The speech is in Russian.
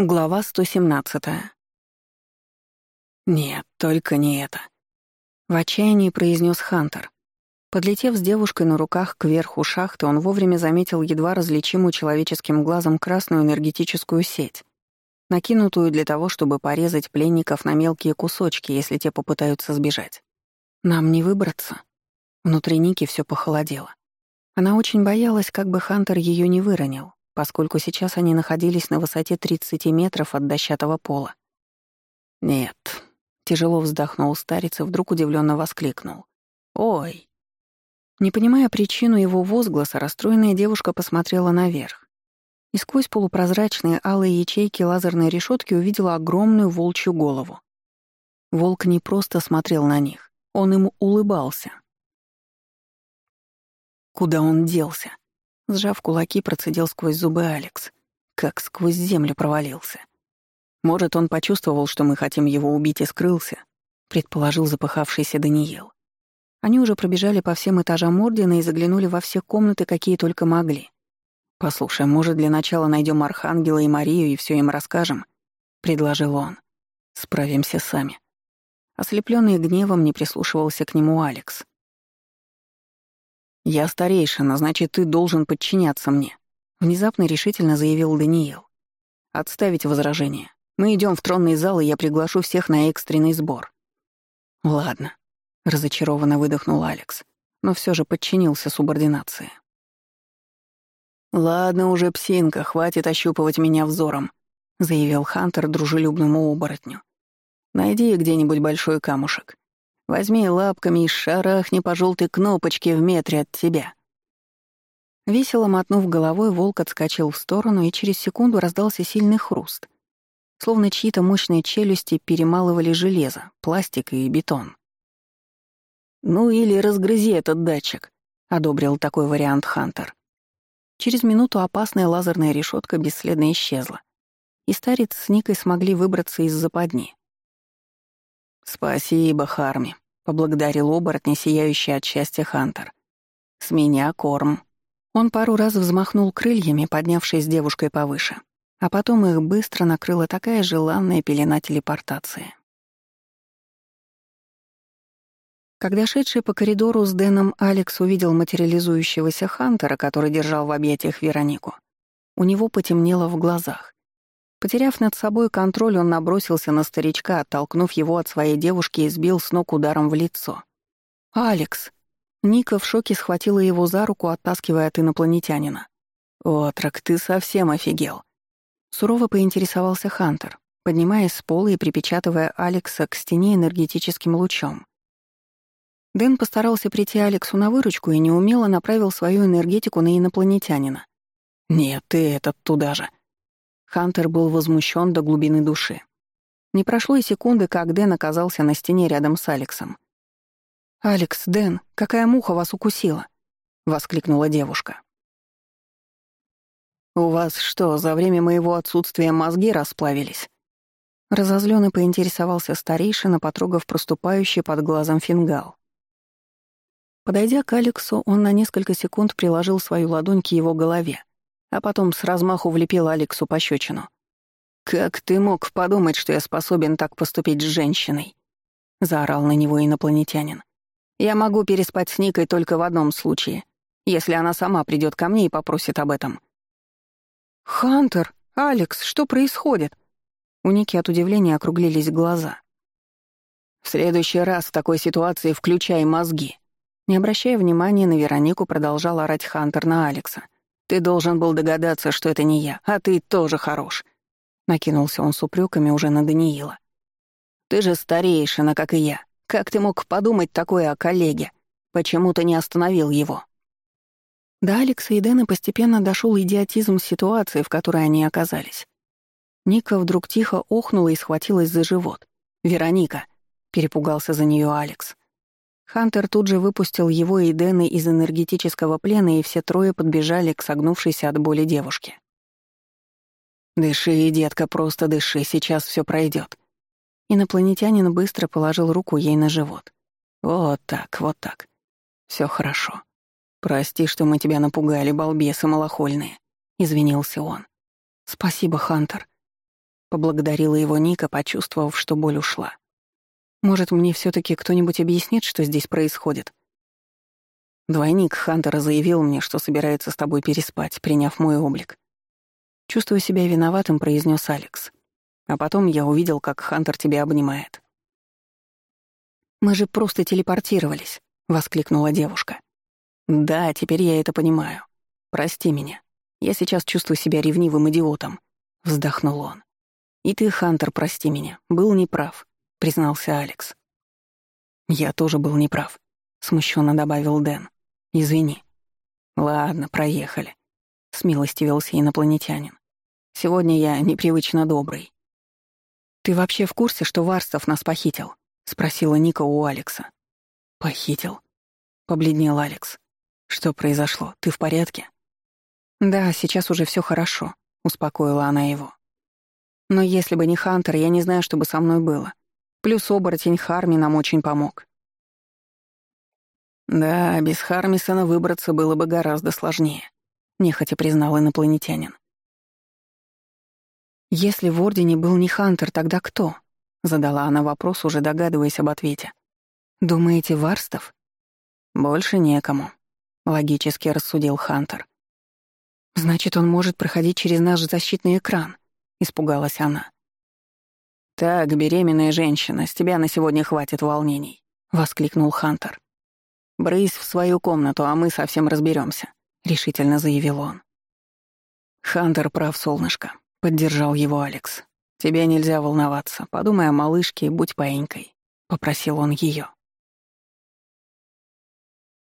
Глава 117. «Нет, только не это», — в отчаянии произнес Хантер. Подлетев с девушкой на руках кверху шахты, он вовремя заметил едва различимую человеческим глазом красную энергетическую сеть, накинутую для того, чтобы порезать пленников на мелкие кусочки, если те попытаются сбежать. «Нам не выбраться». Внутри Ники все похолодело. Она очень боялась, как бы Хантер ее не выронил поскольку сейчас они находились на высоте 30 метров от дощатого пола. «Нет», — тяжело вздохнул старец и вдруг удивленно воскликнул. «Ой!» Не понимая причину его возгласа, расстроенная девушка посмотрела наверх. И сквозь полупрозрачные алые ячейки лазерной решетки увидела огромную волчью голову. Волк не просто смотрел на них, он им улыбался. Куда он делся? Сжав кулаки, процедил сквозь зубы Алекс, как сквозь землю провалился. Может, он почувствовал, что мы хотим его убить и скрылся, предположил запыхавшийся Даниил. Они уже пробежали по всем этажам Ордена и заглянули во все комнаты, какие только могли. «Послушай, может, для начала найдем Архангела и Марию и все им расскажем?» — предложил он. «Справимся сами». Ослепленный гневом не прислушивался к нему Алекс — «Я старейшина, значит, ты должен подчиняться мне», — внезапно решительно заявил Даниил. «Отставить возражение. Мы идем в тронный зал, и я приглашу всех на экстренный сбор». «Ладно», — разочарованно выдохнул Алекс, но все же подчинился субординации. «Ладно уже, псинка, хватит ощупывать меня взором», — заявил Хантер дружелюбному оборотню. «Найди где-нибудь большой камушек. Возьми лапками и шарахни по желтой кнопочке в метре от тебя». Весело мотнув головой, волк отскочил в сторону, и через секунду раздался сильный хруст. Словно чьи-то мощные челюсти перемалывали железо, пластик и бетон. «Ну или разгрызи этот датчик», — одобрил такой вариант Хантер. Через минуту опасная лазерная решетка бесследно исчезла, и старец с Никой смогли выбраться из западни. «Спасибо, Харми», — поблагодарил оборотни, сияющий от счастья Хантер. «С меня корм». Он пару раз взмахнул крыльями, поднявшись с девушкой повыше, а потом их быстро накрыла такая желанная пелена телепортации. Когда шедший по коридору с Дэном Алекс увидел материализующегося Хантера, который держал в объятиях Веронику, у него потемнело в глазах. Потеряв над собой контроль, он набросился на старичка, оттолкнув его от своей девушки и сбил с ног ударом в лицо. «Алекс!» Ника в шоке схватила его за руку, оттаскивая от инопланетянина. «Отрок, ты совсем офигел!» Сурово поинтересовался Хантер, поднимаясь с пола и припечатывая Алекса к стене энергетическим лучом. Дэн постарался прийти Алексу на выручку и неумело направил свою энергетику на инопланетянина. «Нет, ты этот туда же!» Хантер был возмущен до глубины души. Не прошло и секунды, как Дэн оказался на стене рядом с Алексом. «Алекс, Дэн, какая муха вас укусила?» — воскликнула девушка. «У вас что, за время моего отсутствия мозги расплавились?» Разозлённо поинтересовался старейшина, потрогав проступающий под глазом фингал. Подойдя к Алексу, он на несколько секунд приложил свою ладонь к его голове, а потом с размаху влепил Алексу пощечину. «Как ты мог подумать, что я способен так поступить с женщиной?» — заорал на него инопланетянин. «Я могу переспать с Никой только в одном случае, если она сама придет ко мне и попросит об этом». «Хантер! Алекс, что происходит?» У Ники от удивления округлились глаза. «В следующий раз в такой ситуации включай мозги». Не обращая внимания на Веронику, продолжал орать Хантер на Алекса — ты должен был догадаться, что это не я, а ты тоже хорош. Накинулся он с упреками уже на Даниила. Ты же старейшина, как и я. Как ты мог подумать такое о коллеге? Почему ты не остановил его? До Алекса и Дэна постепенно дошел идиотизм ситуации, в которой они оказались. Ника вдруг тихо охнула и схватилась за живот. «Вероника!» — перепугался за нее Алекс. Хантер тут же выпустил его и Дэна из энергетического плена, и все трое подбежали к согнувшейся от боли девушке. «Дыши, детка, просто дыши, сейчас все пройдет. Инопланетянин быстро положил руку ей на живот. «Вот так, вот так. Все хорошо. Прости, что мы тебя напугали, балбесы малохольные», — извинился он. «Спасибо, Хантер», — поблагодарила его Ника, почувствовав, что боль ушла. Может, мне все таки кто-нибудь объяснит, что здесь происходит?» Двойник Хантера заявил мне, что собирается с тобой переспать, приняв мой облик. Чувствуя себя виноватым, произнес Алекс. А потом я увидел, как Хантер тебя обнимает. «Мы же просто телепортировались», — воскликнула девушка. «Да, теперь я это понимаю. Прости меня. Я сейчас чувствую себя ревнивым идиотом», — вздохнул он. «И ты, Хантер, прости меня. Был неправ. — признался Алекс. «Я тоже был неправ», — смущенно добавил Дэн. «Извини». «Ладно, проехали», — с милостью велся инопланетянин. «Сегодня я непривычно добрый». «Ты вообще в курсе, что Варстов нас похитил?» — спросила Ника у Алекса. «Похитил?» — побледнел Алекс. «Что произошло? Ты в порядке?» «Да, сейчас уже все хорошо», — успокоила она его. «Но если бы не Хантер, я не знаю, что бы со мной было. Плюс оборотень Харми нам очень помог. «Да, без Хармисона выбраться было бы гораздо сложнее», — нехотя признал инопланетянин. «Если в Ордене был не Хантер, тогда кто?» — задала она вопрос, уже догадываясь об ответе. «Думаете, Варстов?» «Больше некому», — логически рассудил Хантер. «Значит, он может проходить через наш защитный экран», — испугалась она. «Так, беременная женщина, с тебя на сегодня хватит волнений», — воскликнул Хантер. «Брысь в свою комнату, а мы совсем разберемся», — решительно заявил он. «Хантер прав, солнышко», — поддержал его Алекс. «Тебе нельзя волноваться. Подумай о малышке и будь паинькой», — попросил он ее.